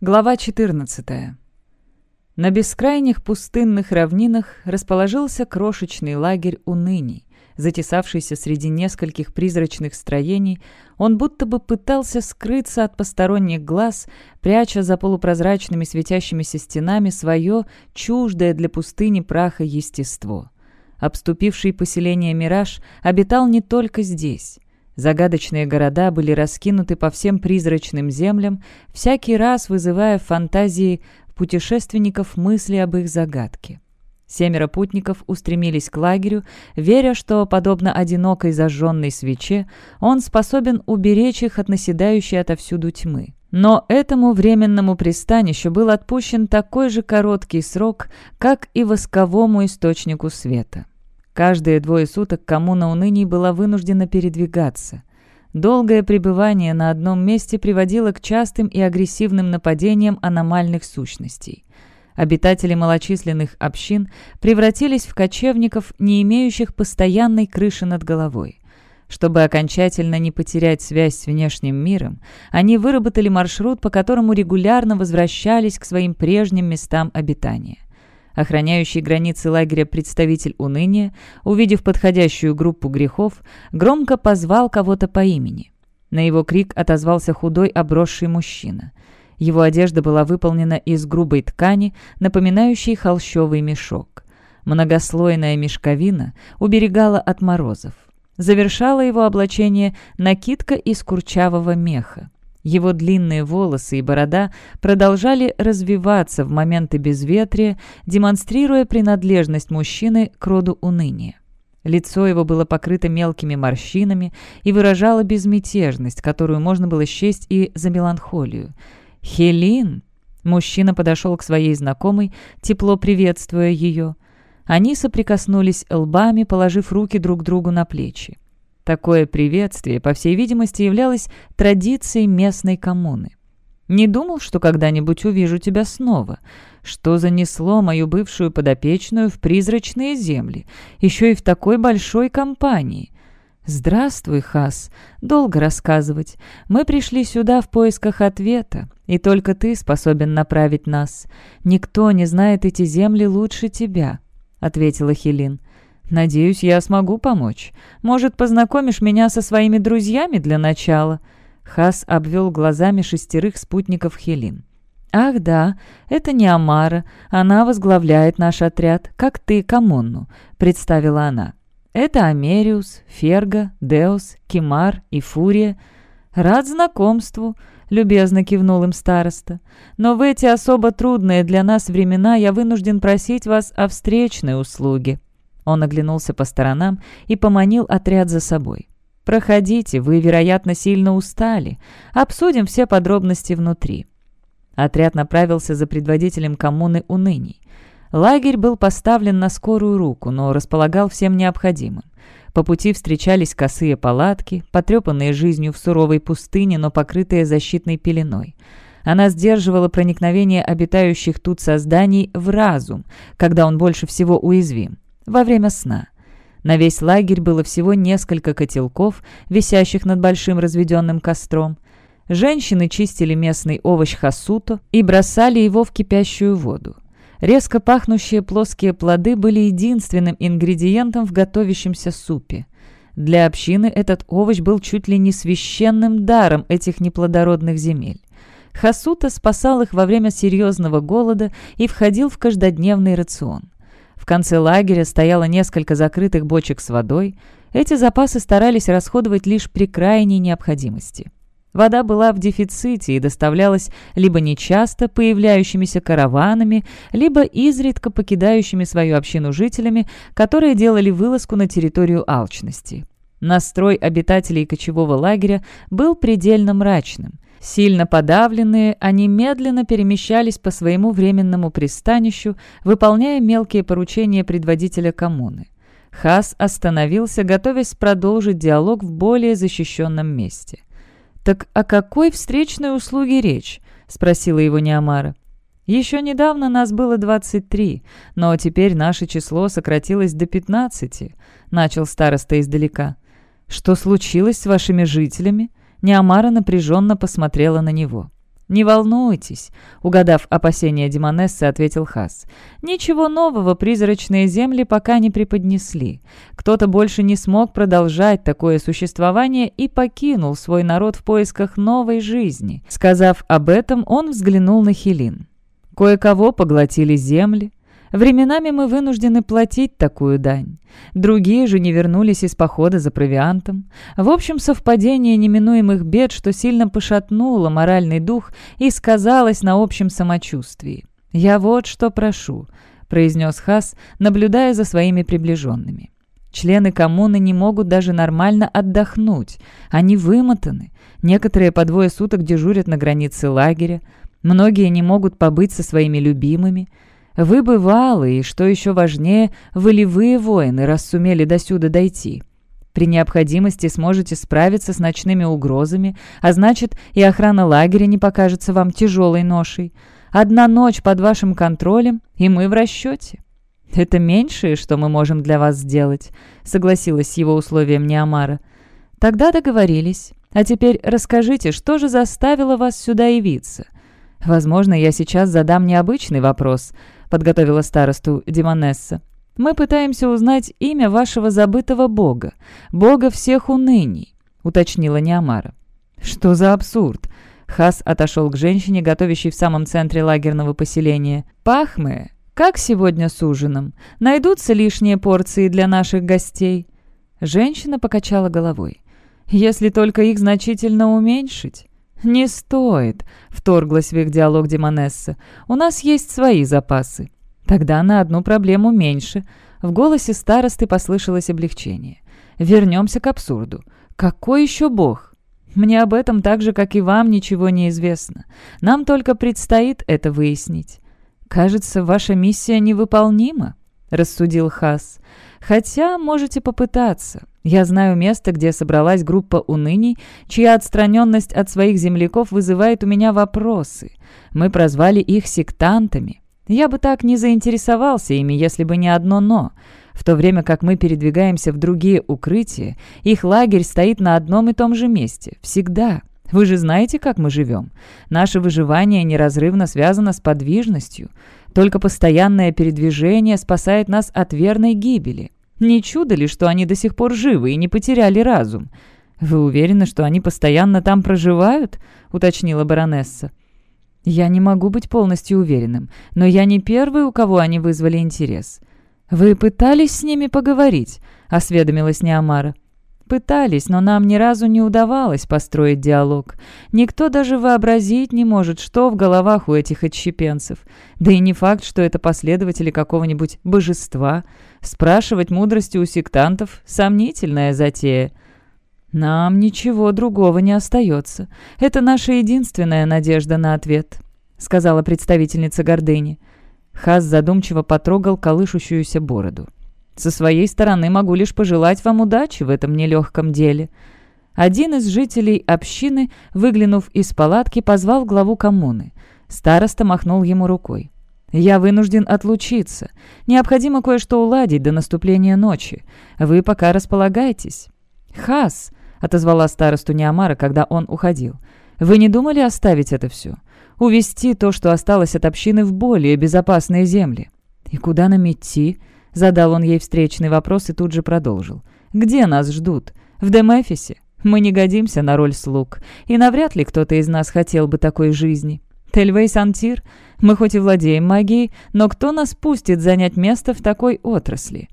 Глава 14. На бескрайних пустынных равнинах расположился крошечный лагерь уныний. Затесавшийся среди нескольких призрачных строений, он будто бы пытался скрыться от посторонних глаз, пряча за полупрозрачными светящимися стенами свое чуждое для пустыни праха естество. Обступивший поселение «Мираж» обитал не только здесь. Загадочные города были раскинуты по всем призрачным землям, всякий раз вызывая в фантазии путешественников мысли об их загадке. Семеро путников устремились к лагерю, веря, что, подобно одинокой зажженной свече, он способен уберечь их от наседающей отовсюду тьмы. Но этому временному пристанищу был отпущен такой же короткий срок, как и восковому источнику света. Каждые двое суток коммуна уныний была вынуждена передвигаться. Долгое пребывание на одном месте приводило к частым и агрессивным нападениям аномальных сущностей. Обитатели малочисленных общин превратились в кочевников, не имеющих постоянной крыши над головой. Чтобы окончательно не потерять связь с внешним миром, они выработали маршрут, по которому регулярно возвращались к своим прежним местам обитания. Охраняющий границы лагеря представитель уныния, увидев подходящую группу грехов, громко позвал кого-то по имени. На его крик отозвался худой обросший мужчина. Его одежда была выполнена из грубой ткани, напоминающей холщовый мешок. Многослойная мешковина уберегала от морозов. Завершала его облачение накидка из курчавого меха. Его длинные волосы и борода продолжали развиваться в моменты безветрия, демонстрируя принадлежность мужчины к роду уныния. Лицо его было покрыто мелкими морщинами и выражало безмятежность, которую можно было счесть и за меланхолию. «Хелин!» Мужчина подошел к своей знакомой, тепло приветствуя ее. Они соприкоснулись лбами, положив руки друг другу на плечи. Такое приветствие, по всей видимости, являлось традицией местной коммуны. «Не думал, что когда-нибудь увижу тебя снова. Что занесло мою бывшую подопечную в призрачные земли, еще и в такой большой компании?» «Здравствуй, Хас. Долго рассказывать. Мы пришли сюда в поисках ответа, и только ты способен направить нас. Никто не знает эти земли лучше тебя», — ответила Хелин. «Надеюсь, я смогу помочь. Может, познакомишь меня со своими друзьями для начала?» Хас обвел глазами шестерых спутников Хелин. «Ах да, это не Амара. Она возглавляет наш отряд, как ты, Камонну», — представила она. «Это Америус, Ферга, Деус, Кимар и Фурия. Рад знакомству», — любезно кивнул им староста. «Но в эти особо трудные для нас времена я вынужден просить вас о встречной услуге». Он оглянулся по сторонам и поманил отряд за собой. «Проходите, вы, вероятно, сильно устали. Обсудим все подробности внутри». Отряд направился за предводителем коммуны уныний. Лагерь был поставлен на скорую руку, но располагал всем необходимым. По пути встречались косые палатки, потрепанные жизнью в суровой пустыне, но покрытые защитной пеленой. Она сдерживала проникновение обитающих тут созданий в разум, когда он больше всего уязвим во время сна. На весь лагерь было всего несколько котелков, висящих над большим разведенным костром. Женщины чистили местный овощ хасуто и бросали его в кипящую воду. Резко пахнущие плоские плоды были единственным ингредиентом в готовящемся супе. Для общины этот овощ был чуть ли не священным даром этих неплодородных земель. Хасута спасал их во время серьезного голода и входил в каждодневный рацион конце лагеря стояло несколько закрытых бочек с водой. Эти запасы старались расходовать лишь при крайней необходимости. Вода была в дефиците и доставлялась либо нечасто появляющимися караванами, либо изредка покидающими свою общину жителями, которые делали вылазку на территорию алчности. Настрой обитателей кочевого лагеря был предельно мрачным – Сильно подавленные, они медленно перемещались по своему временному пристанищу, выполняя мелкие поручения предводителя коммуны. Хас остановился, готовясь продолжить диалог в более защищенном месте. «Так о какой встречной услуге речь?» — спросила его Неомара. «Еще недавно нас было 23, но теперь наше число сократилось до 15», — начал староста издалека. «Что случилось с вашими жителями?» Неомара напряженно посмотрела на него. «Не волнуйтесь», — угадав опасения Демонессы, ответил Хас. «Ничего нового призрачные земли пока не преподнесли. Кто-то больше не смог продолжать такое существование и покинул свой народ в поисках новой жизни». Сказав об этом, он взглянул на Хелин. «Кое-кого поглотили земли, Временами мы вынуждены платить такую дань. Другие же не вернулись из похода за провиантом. В общем, совпадение неминуемых бед, что сильно пошатнуло моральный дух и сказалось на общем самочувствии. «Я вот что прошу», — произнес Хас, наблюдая за своими приближенными. Члены коммуны не могут даже нормально отдохнуть. Они вымотаны. Некоторые по двое суток дежурят на границе лагеря. Многие не могут побыть со своими любимыми. Вы бывалые, и, что еще важнее, волевые воины, раз сумели досюда дойти. При необходимости сможете справиться с ночными угрозами, а значит, и охрана лагеря не покажется вам тяжелой ношей. Одна ночь под вашим контролем, и мы в расчете». «Это меньшее, что мы можем для вас сделать», — согласилась с его условием Неамара. «Тогда договорились. А теперь расскажите, что же заставило вас сюда явиться?» «Возможно, я сейчас задам необычный вопрос», — подготовила старосту Демонесса. «Мы пытаемся узнать имя вашего забытого бога, бога всех уныний», — уточнила Неамара. «Что за абсурд?» Хас отошел к женщине, готовящей в самом центре лагерного поселения. «Пахмы, как сегодня с ужином? Найдутся лишние порции для наших гостей?» Женщина покачала головой. «Если только их значительно уменьшить». «Не стоит», — вторглась в их диалог Демонесса. «У нас есть свои запасы». «Тогда на одну проблему меньше». В голосе старосты послышалось облегчение. «Вернемся к абсурду. Какой еще бог?» «Мне об этом так же, как и вам, ничего не известно. Нам только предстоит это выяснить». «Кажется, ваша миссия невыполнима», — рассудил Хас. «Хотя можете попытаться. Я знаю место, где собралась группа уныний, чья отстраненность от своих земляков вызывает у меня вопросы. Мы прозвали их сектантами. Я бы так не заинтересовался ими, если бы не одно «но». В то время как мы передвигаемся в другие укрытия, их лагерь стоит на одном и том же месте. Всегда. Вы же знаете, как мы живем. Наше выживание неразрывно связано с подвижностью. Только постоянное передвижение спасает нас от верной гибели. Не чудо ли, что они до сих пор живы и не потеряли разум? Вы уверены, что они постоянно там проживают?» — уточнила баронесса. «Я не могу быть полностью уверенным, но я не первый, у кого они вызвали интерес». «Вы пытались с ними поговорить?» — осведомилась Неамара. Пытались, но нам ни разу не удавалось построить диалог. Никто даже вообразить не может, что в головах у этих отщепенцев. Да и не факт, что это последователи какого-нибудь божества. Спрашивать мудрости у сектантов – сомнительная затея. «Нам ничего другого не остается. Это наша единственная надежда на ответ», — сказала представительница гордыни. Хас задумчиво потрогал колышущуюся бороду. Со своей стороны могу лишь пожелать вам удачи в этом нелегком деле». Один из жителей общины, выглянув из палатки, позвал главу коммуны. Староста махнул ему рукой. «Я вынужден отлучиться. Необходимо кое-что уладить до наступления ночи. Вы пока располагайтесь». «Хас!» — отозвала старосту Неамара, когда он уходил. «Вы не думали оставить это все? Увести то, что осталось от общины, в более безопасные земли?» «И куда нам идти?» Задал он ей встречный вопрос и тут же продолжил. «Где нас ждут? В Демефисе? Мы не годимся на роль слуг, и навряд ли кто-то из нас хотел бы такой жизни. Тельвей Сантир, мы хоть и владеем магией, но кто нас пустит занять место в такой отрасли?»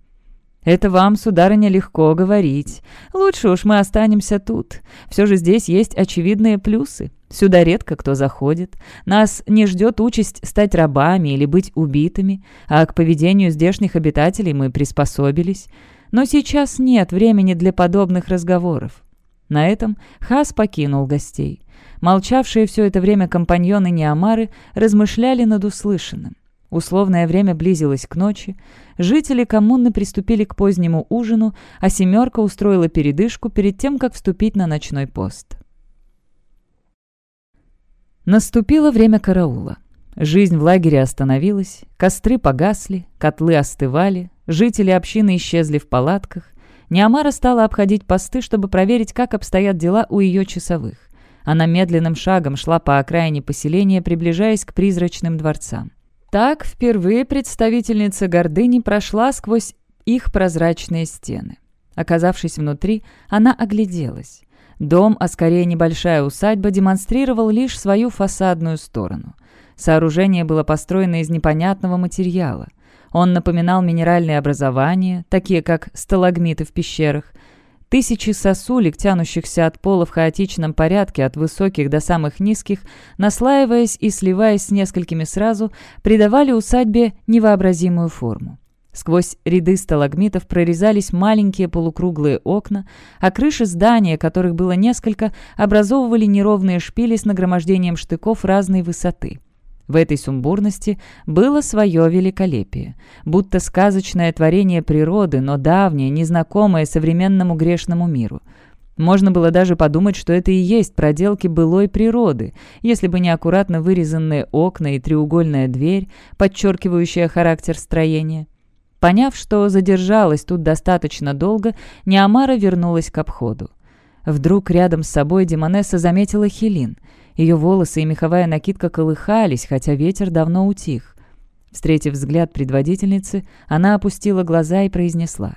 «Это вам, сударыня, легко говорить. Лучше уж мы останемся тут. Все же здесь есть очевидные плюсы. Сюда редко кто заходит. Нас не ждет участь стать рабами или быть убитыми, а к поведению здешних обитателей мы приспособились. Но сейчас нет времени для подобных разговоров». На этом Хас покинул гостей. Молчавшие все это время компаньоны Неамары размышляли над услышанным. Условное время близилось к ночи. Жители коммуны приступили к позднему ужину, а «семерка» устроила передышку перед тем, как вступить на ночной пост. Наступило время караула. Жизнь в лагере остановилась, костры погасли, котлы остывали, жители общины исчезли в палатках. Неамара стала обходить посты, чтобы проверить, как обстоят дела у ее часовых. Она медленным шагом шла по окраине поселения, приближаясь к призрачным дворцам. Так впервые представительница гордыни прошла сквозь их прозрачные стены. Оказавшись внутри, она огляделась. Дом, а скорее небольшая усадьба, демонстрировал лишь свою фасадную сторону. Сооружение было построено из непонятного материала. Он напоминал минеральные образования, такие как сталагмиты в пещерах. Тысячи сосулек, тянущихся от пола в хаотичном порядке от высоких до самых низких, наслаиваясь и сливаясь с несколькими сразу, придавали усадьбе невообразимую форму. Сквозь ряды сталагмитов прорезались маленькие полукруглые окна, а крыши здания, которых было несколько, образовывали неровные шпили с нагромождением штыков разной высоты. В этой сумбурности было свое великолепие, будто сказочное творение природы, но давнее, незнакомое современному грешному миру. Можно было даже подумать, что это и есть проделки былой природы, если бы не аккуратно вырезанные окна и треугольная дверь, подчеркивающая характер строения. Поняв, что задержалась тут достаточно долго, Неамара вернулась к обходу. Вдруг рядом с собой Демонесса заметила Хелин. Ее волосы и меховая накидка колыхались, хотя ветер давно утих. Встретив взгляд предводительницы, она опустила глаза и произнесла.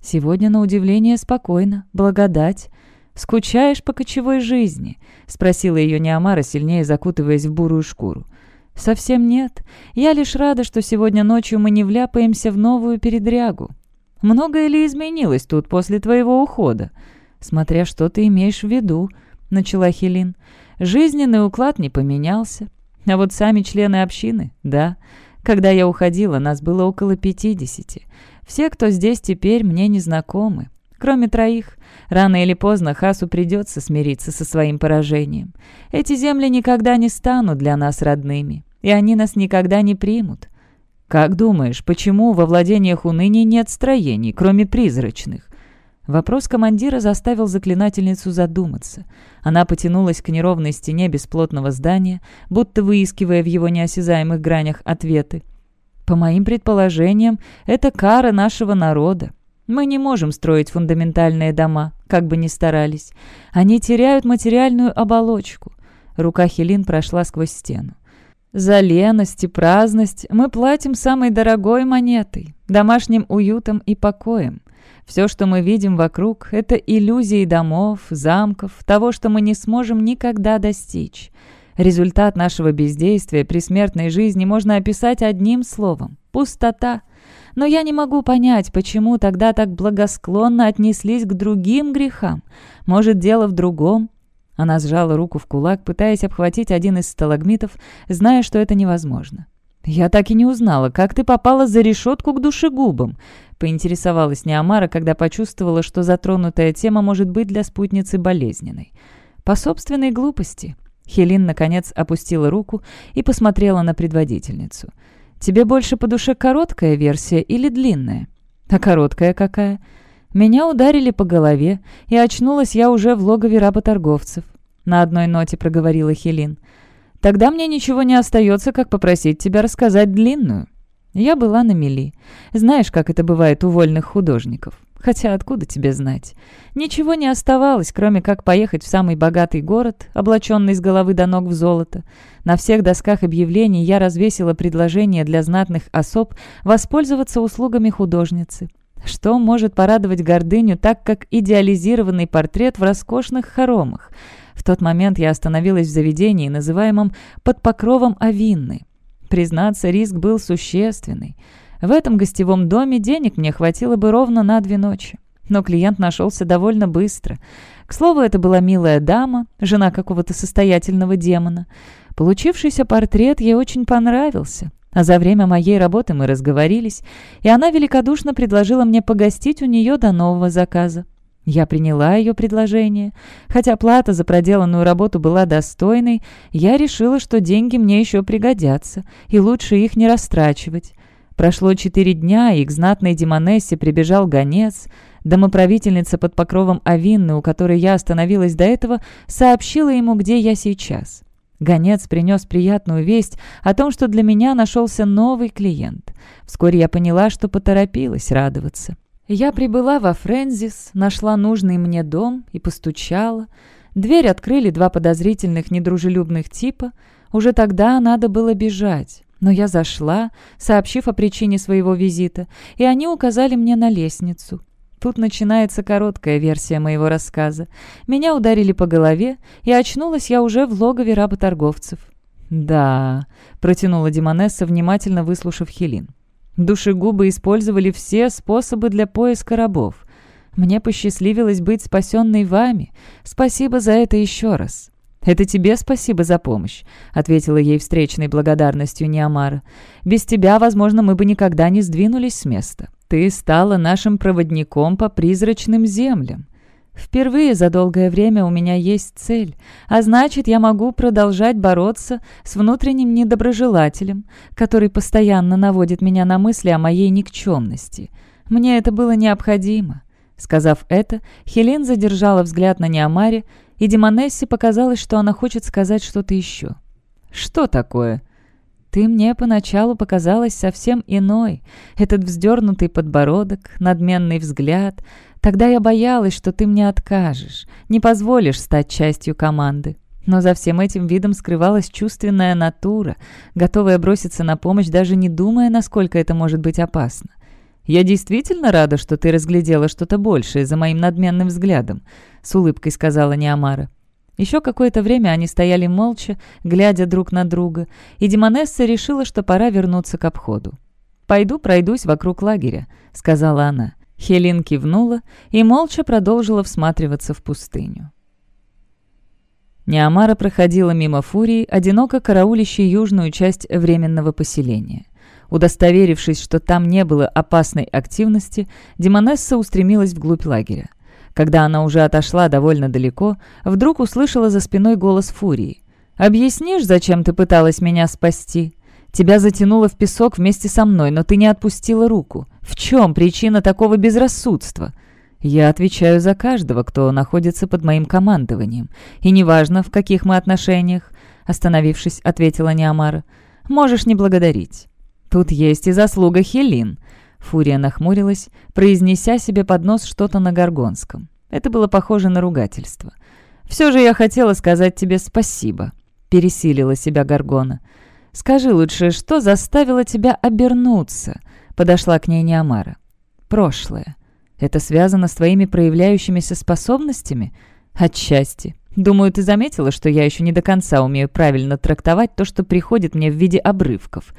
«Сегодня, на удивление, спокойно. Благодать. Скучаешь по кочевой жизни?» — спросила ее Неамара, сильнее закутываясь в бурую шкуру. «Совсем нет. Я лишь рада, что сегодня ночью мы не вляпаемся в новую передрягу. Многое ли изменилось тут после твоего ухода?» «Смотря что ты имеешь в виду», — начала Хелин. «Жизненный уклад не поменялся. А вот сами члены общины, да. Когда я уходила, нас было около пятидесяти. Все, кто здесь теперь, мне не знакомы. Кроме троих. Рано или поздно Хасу придется смириться со своим поражением. Эти земли никогда не станут для нас родными, и они нас никогда не примут. Как думаешь, почему во владениях уныния нет строений, кроме призрачных? Вопрос командира заставил заклинательницу задуматься. Она потянулась к неровной стене бесплотного здания, будто выискивая в его неосязаемых гранях ответы. «По моим предположениям, это кара нашего народа. Мы не можем строить фундаментальные дома, как бы ни старались. Они теряют материальную оболочку. Рука Хелин прошла сквозь стену. За леность и праздность мы платим самой дорогой монетой, домашним уютом и покоем. Все, что мы видим вокруг, это иллюзии домов, замков, того, что мы не сможем никогда достичь. Результат нашего бездействия при смертной жизни можно описать одним словом – пустота – но я не могу понять, почему тогда так благосклонно отнеслись к другим грехам. Может, дело в другом?» Она сжала руку в кулак, пытаясь обхватить один из сталагмитов, зная, что это невозможно. «Я так и не узнала, как ты попала за решетку к душегубам», — поинтересовалась Неамара, когда почувствовала, что затронутая тема может быть для спутницы болезненной. «По собственной глупости». Хелин, наконец, опустила руку и посмотрела на предводительницу — Тебе больше по душе короткая версия или длинная? А короткая какая? Меня ударили по голове, и очнулась я уже в логове работорговцев. На одной ноте проговорила Хелин. Тогда мне ничего не остается, как попросить тебя рассказать длинную. Я была на мели. Знаешь, как это бывает у вольных художников. Хотя откуда тебе знать? Ничего не оставалось, кроме как поехать в самый богатый город, облаченный с головы до ног в золото. На всех досках объявлений я развесила предложение для знатных особ воспользоваться услугами художницы. Что может порадовать гордыню так, как идеализированный портрет в роскошных хоромах? В тот момент я остановилась в заведении, называемом «под покровом Авинны». Признаться, риск был существенный. В этом гостевом доме денег мне хватило бы ровно на две ночи. Но клиент нашелся довольно быстро. К слову, это была милая дама, жена какого-то состоятельного демона. Получившийся портрет ей очень понравился. А за время моей работы мы разговорились, и она великодушно предложила мне погостить у нее до нового заказа. Я приняла ее предложение. Хотя плата за проделанную работу была достойной, я решила, что деньги мне еще пригодятся, и лучше их не растрачивать. Прошло четыре дня, и к знатной Демонессе прибежал гонец. Домоправительница под покровом Авинны, у которой я остановилась до этого, сообщила ему, где я сейчас. Гонец принес приятную весть о том, что для меня нашелся новый клиент. Вскоре я поняла, что поторопилась радоваться. Я прибыла во Френзис, нашла нужный мне дом и постучала. Дверь открыли два подозрительных недружелюбных типа. Уже тогда надо было бежать. Но я зашла, сообщив о причине своего визита, и они указали мне на лестницу. Тут начинается короткая версия моего рассказа. Меня ударили по голове, и очнулась я уже в логове работорговцев. «Да», — протянула Димонесса, внимательно выслушав Хелин. «Душегубы использовали все способы для поиска рабов. Мне посчастливилось быть спасенной вами. Спасибо за это еще раз». «Это тебе спасибо за помощь», — ответила ей встречной благодарностью Неомара. «Без тебя, возможно, мы бы никогда не сдвинулись с места. Ты стала нашим проводником по призрачным землям. Впервые за долгое время у меня есть цель, а значит, я могу продолжать бороться с внутренним недоброжелателем, который постоянно наводит меня на мысли о моей никчемности. Мне это было необходимо». Сказав это, Хелен задержала взгляд на Неомаре, и Демонессе показалось, что она хочет сказать что-то еще. «Что такое?» «Ты мне поначалу показалась совсем иной. Этот вздернутый подбородок, надменный взгляд. Тогда я боялась, что ты мне откажешь, не позволишь стать частью команды. Но за всем этим видом скрывалась чувственная натура, готовая броситься на помощь, даже не думая, насколько это может быть опасно. «Я действительно рада, что ты разглядела что-то большее за моим надменным взглядом», — с улыбкой сказала Неомара. Еще какое-то время они стояли молча, глядя друг на друга, и Демонесса решила, что пора вернуться к обходу. «Пойду пройдусь вокруг лагеря», — сказала она. Хелин кивнула и молча продолжила всматриваться в пустыню. Неамара проходила мимо Фурии, одиноко караулищей южную часть временного поселения. Удостоверившись, что там не было опасной активности, Демонесса устремилась вглубь лагеря. Когда она уже отошла довольно далеко, вдруг услышала за спиной голос Фурии. «Объяснишь, зачем ты пыталась меня спасти? Тебя затянуло в песок вместе со мной, но ты не отпустила руку. В чем причина такого безрассудства?» «Я отвечаю за каждого, кто находится под моим командованием. И неважно, в каких мы отношениях», — остановившись, ответила Неамара. «Можешь не благодарить. Тут есть и заслуга Хелин. Фурия нахмурилась, произнеся себе под нос что-то на горгонском. Это было похоже на ругательство. «Все же я хотела сказать тебе спасибо», — пересилила себя Горгона. «Скажи лучше, что заставило тебя обернуться?» — подошла к ней Неомара. «Прошлое. Это связано с твоими проявляющимися способностями?» «Отчасти. Думаю, ты заметила, что я еще не до конца умею правильно трактовать то, что приходит мне в виде обрывков».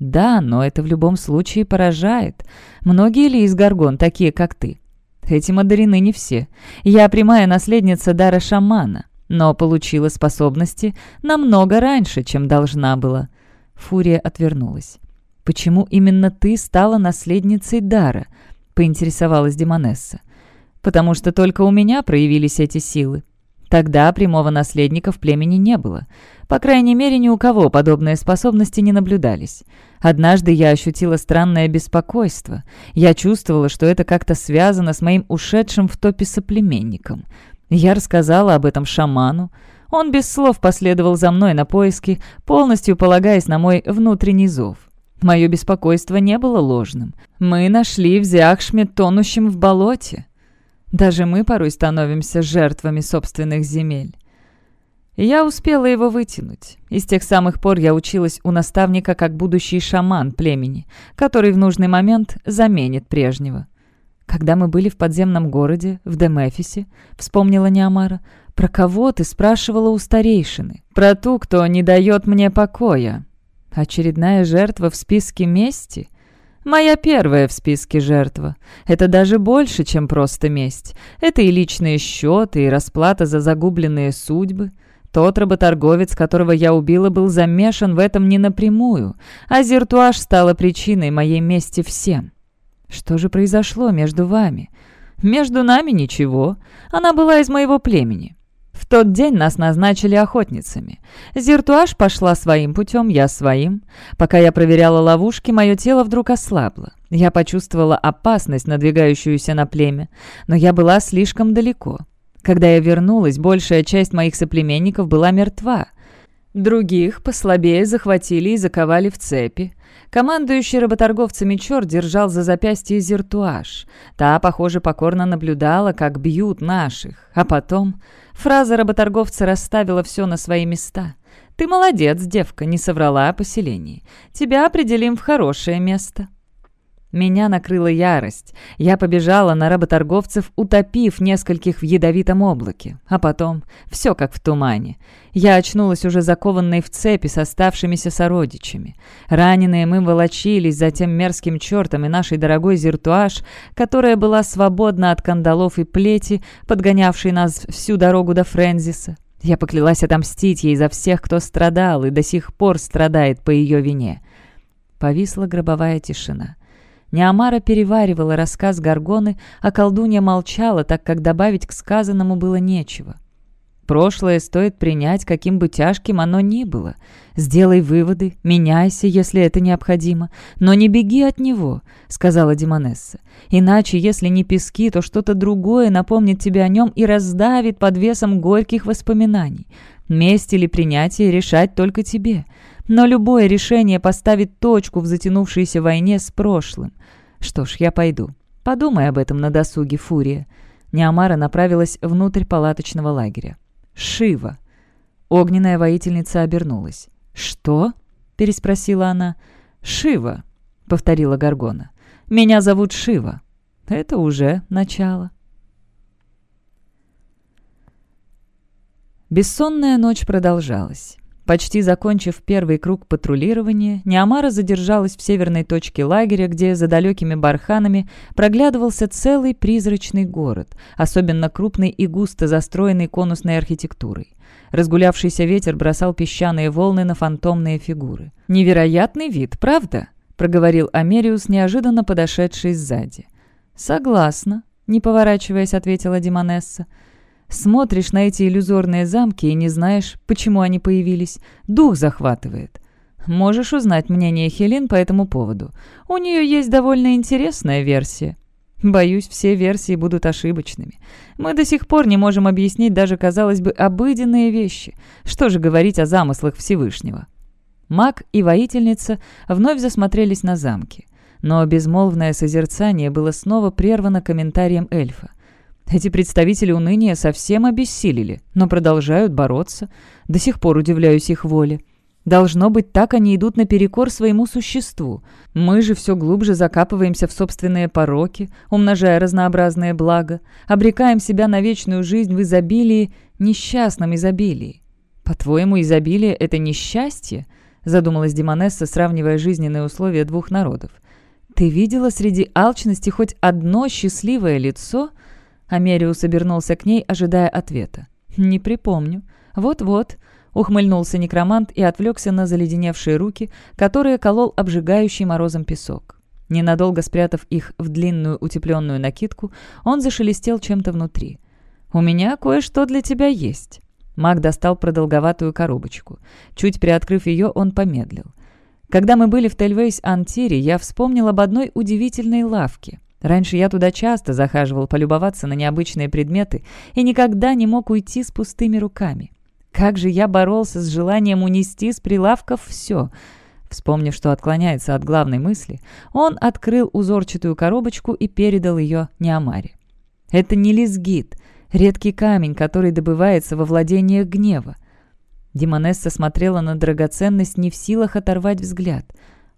Да, но это в любом случае поражает. Многие ли из Гаргон такие, как ты? Этим одарены не все. Я прямая наследница дара шамана, но получила способности намного раньше, чем должна была. Фурия отвернулась. «Почему именно ты стала наследницей дара?» — поинтересовалась Демонесса. «Потому что только у меня проявились эти силы. Тогда прямого наследника в племени не было. По крайней мере, ни у кого подобные способности не наблюдались. Однажды я ощутила странное беспокойство. Я чувствовала, что это как-то связано с моим ушедшим в топе соплеменником. Я рассказала об этом шаману. Он без слов последовал за мной на поиски, полностью полагаясь на мой внутренний зов. Мое беспокойство не было ложным. Мы нашли в Зиахшме тонущим в болоте. Даже мы порой становимся жертвами собственных земель. Я успела его вытянуть. И с тех самых пор я училась у наставника как будущий шаман племени, который в нужный момент заменит прежнего. Когда мы были в подземном городе, в Демефисе, вспомнила Неамара, про кого ты спрашивала у старейшины? Про ту, кто не дает мне покоя. Очередная жертва в списке мести — Моя первая в списке жертва. Это даже больше, чем просто месть. Это и личные счеты, и расплата за загубленные судьбы. Тот работорговец, которого я убила, был замешан в этом не напрямую, а Зертуаш стала причиной моей мести всем. Что же произошло между вами? Между нами ничего. Она была из моего племени. В тот день нас назначили охотницами. Зиртуаш пошла своим путем, я своим. Пока я проверяла ловушки, мое тело вдруг ослабло. Я почувствовала опасность, надвигающуюся на племя, но я была слишком далеко. Когда я вернулась, большая часть моих соплеменников была мертва. Других послабее захватили и заковали в цепи. Командующий работорговцами Чор держал за запястье зертуаж. Та, похоже, покорно наблюдала, как бьют наших. А потом фраза работорговца расставила все на свои места. «Ты молодец, девка, не соврала о поселении. Тебя определим в хорошее место». Меня накрыла ярость. Я побежала на работорговцев, утопив нескольких в ядовитом облаке. А потом все как в тумане. Я очнулась уже закованной в цепи с оставшимися сородичами. Раненые мы волочились за тем мерзким чертом и нашей дорогой зертуаш, которая была свободна от кандалов и плети, подгонявшей нас всю дорогу до Френзиса. Я поклялась отомстить ей за всех, кто страдал и до сих пор страдает по ее вине. Повисла гробовая тишина. Неамара переваривала рассказ Гаргоны, а колдунья молчала, так как добавить к сказанному было нечего. Прошлое стоит принять, каким бы тяжким оно ни было. Сделай выводы, меняйся, если это необходимо, но не беги от него, — сказала Димонесса. Иначе, если не пески, то что-то другое напомнит тебе о нем и раздавит под весом горьких воспоминаний. Месть или принятие решать только тебе. Но любое решение поставит точку в затянувшейся войне с прошлым. Что ж, я пойду. Подумай об этом на досуге, Фурия. Неамара направилась внутрь палаточного лагеря. Шива. Огненная воительница обернулась. «Что?» — переспросила она. «Шива», — повторила Гаргона. «Меня зовут Шива». Это уже начало. Бессонная ночь продолжалась. Почти закончив первый круг патрулирования, Неамара задержалась в северной точке лагеря, где за далекими барханами проглядывался целый призрачный город, особенно крупный и густо застроенный конусной архитектурой. Разгулявшийся ветер бросал песчаные волны на фантомные фигуры. «Невероятный вид, правда?» — проговорил Америус, неожиданно подошедший сзади. «Согласна», — не поворачиваясь, ответила Димонесса. Смотришь на эти иллюзорные замки и не знаешь, почему они появились. Дух захватывает. Можешь узнать мнение Хелен по этому поводу. У нее есть довольно интересная версия. Боюсь, все версии будут ошибочными. Мы до сих пор не можем объяснить даже, казалось бы, обыденные вещи. Что же говорить о замыслах Всевышнего? Маг и воительница вновь засмотрелись на замки. Но безмолвное созерцание было снова прервано комментарием эльфа. Эти представители уныния совсем обессилели, но продолжают бороться. До сих пор удивляюсь их воле. Должно быть, так они идут наперекор своему существу. Мы же все глубже закапываемся в собственные пороки, умножая разнообразные блага, обрекаем себя на вечную жизнь в изобилии, несчастном изобилии. По-твоему, изобилие — это несчастье? Задумалась Демонесса, сравнивая жизненные условия двух народов. Ты видела среди алчности хоть одно счастливое лицо — Америус обернулся к ней, ожидая ответа. «Не припомню. Вот-вот», — ухмыльнулся некромант и отвлекся на заледеневшие руки, которые колол обжигающий морозом песок. Ненадолго спрятав их в длинную утепленную накидку, он зашелестел чем-то внутри. «У меня кое-что для тебя есть». Маг достал продолговатую коробочку. Чуть приоткрыв ее, он помедлил. «Когда мы были в Тельвейс-Антире, я вспомнил об одной удивительной лавке. Раньше я туда часто захаживал полюбоваться на необычные предметы и никогда не мог уйти с пустыми руками. Как же я боролся с желанием унести с прилавков все. Вспомнив, что отклоняется от главной мысли, он открыл узорчатую коробочку и передал ее Неомаре. Это не лизгит, редкий камень, который добывается во владениях гнева. Димонесса смотрела на драгоценность не в силах оторвать взгляд.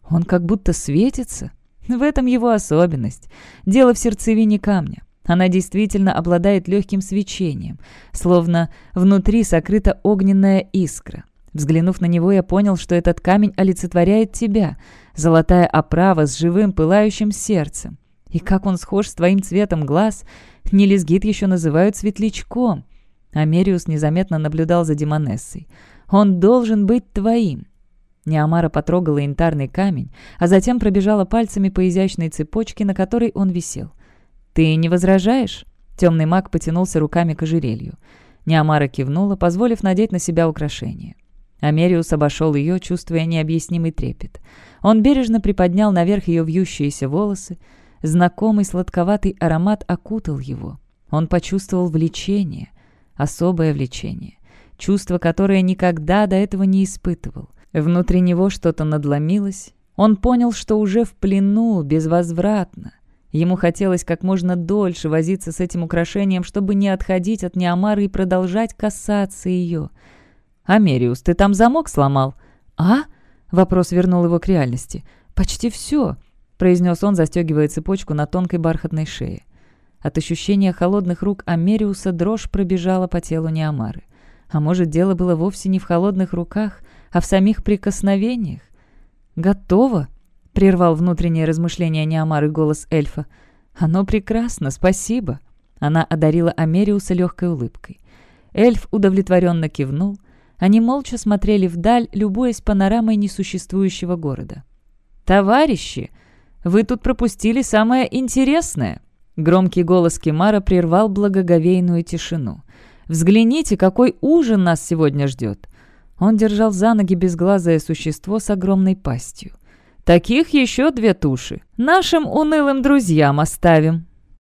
Он как будто светится. В этом его особенность. Дело в сердцевине камня. Она действительно обладает легким свечением, словно внутри сокрыта огненная искра. Взглянув на него, я понял, что этот камень олицетворяет тебя, золотая оправа с живым пылающим сердцем. И как он схож с твоим цветом глаз, Нелизгит еще называют светлячком. Америус незаметно наблюдал за Демонессой. Он должен быть твоим. Неамара потрогала янтарный камень, а затем пробежала пальцами по изящной цепочке, на которой он висел. «Ты не возражаешь?» Темный маг потянулся руками к ожерелью. Неамара кивнула, позволив надеть на себя украшение. Америус обошел ее, чувствуя необъяснимый трепет. Он бережно приподнял наверх ее вьющиеся волосы. Знакомый сладковатый аромат окутал его. Он почувствовал влечение, особое влечение чувство, которое никогда до этого не испытывал. Внутри него что-то надломилось. Он понял, что уже в плену, безвозвратно. Ему хотелось как можно дольше возиться с этим украшением, чтобы не отходить от Неомары и продолжать касаться ее. «Америус, ты там замок сломал?» «А?» — вопрос вернул его к реальности. «Почти все», — произнес он, застегивая цепочку на тонкой бархатной шее. От ощущения холодных рук Америуса дрожь пробежала по телу Неомары. А может, дело было вовсе не в холодных руках, а в самих прикосновениях? «Готово!» — прервал внутреннее размышление Неомары голос эльфа. «Оно прекрасно, спасибо!» Она одарила Америуса легкой улыбкой. Эльф удовлетворенно кивнул. Они молча смотрели вдаль, любуясь панорамой несуществующего города. «Товарищи, вы тут пропустили самое интересное!» Громкий голос Кимара прервал благоговейную тишину. «Взгляните, какой ужин нас сегодня ждет!» Он держал за ноги безглазое существо с огромной пастью. «Таких еще две туши. Нашим унылым друзьям оставим!»